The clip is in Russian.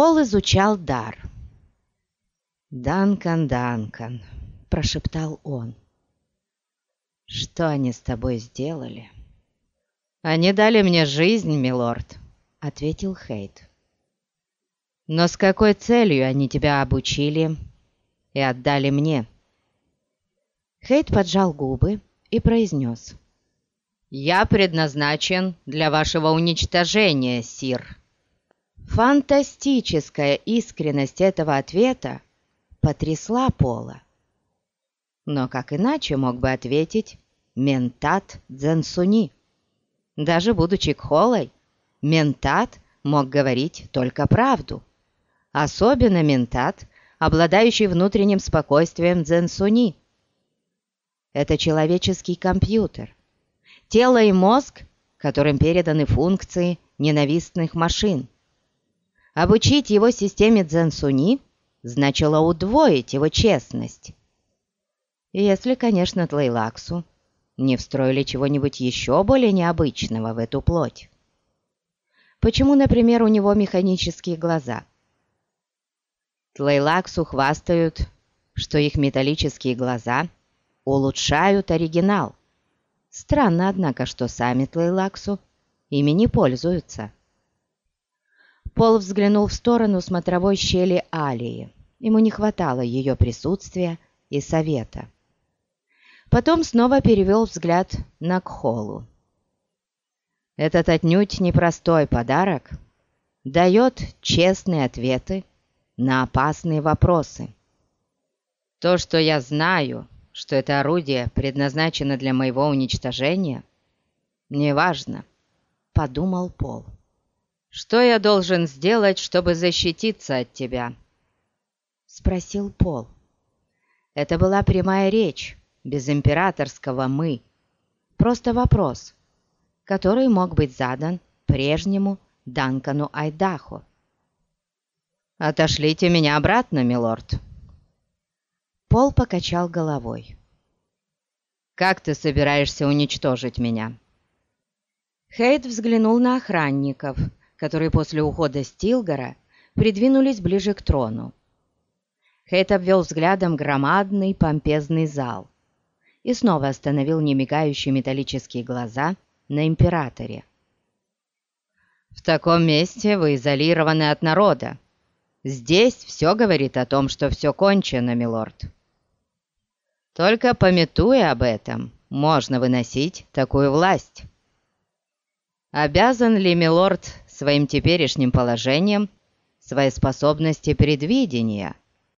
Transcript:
Пол изучал дар. «Данкан, Данкан», — прошептал он. «Что они с тобой сделали?» «Они дали мне жизнь, милорд», — ответил Хейт. «Но с какой целью они тебя обучили и отдали мне?» Хейт поджал губы и произнес. «Я предназначен для вашего уничтожения, сир». Фантастическая искренность этого ответа потрясла Пола. Но как иначе мог бы ответить ментат Дзенсуни? Даже будучи кхолой, ментат мог говорить только правду. Особенно ментат, обладающий внутренним спокойствием Дзенсуни. Это человеческий компьютер. Тело и мозг, которым переданы функции ненавистных машин – Обучить его системе Дзенсуни значило удвоить его честность. Если, конечно, Тлейлаксу не встроили чего-нибудь еще более необычного в эту плоть. Почему, например, у него механические глаза? Тлейлаксу хвастают, что их металлические глаза улучшают оригинал. Странно, однако, что сами Тлейлаксу ими не пользуются. Пол взглянул в сторону смотровой щели Алии. Ему не хватало ее присутствия и совета. Потом снова перевел взгляд на Кхолу. Этот отнюдь непростой подарок дает честные ответы на опасные вопросы. То, что я знаю, что это орудие предназначено для моего уничтожения, неважно, подумал Пол. «Что я должен сделать, чтобы защититься от тебя?» Спросил Пол. Это была прямая речь, без императорского «мы». Просто вопрос, который мог быть задан прежнему Данкану Айдаху. «Отошлите меня обратно, милорд!» Пол покачал головой. «Как ты собираешься уничтожить меня?» Хейт взглянул на охранников, которые после ухода Стилгора придвинулись ближе к трону. Хейт обвел взглядом громадный помпезный зал и снова остановил немигающие металлические глаза на императоре. «В таком месте вы изолированы от народа. Здесь все говорит о том, что все кончено, милорд. Только пометуя об этом, можно выносить такую власть. Обязан ли милорд своим теперешним положением свои способности предвидения –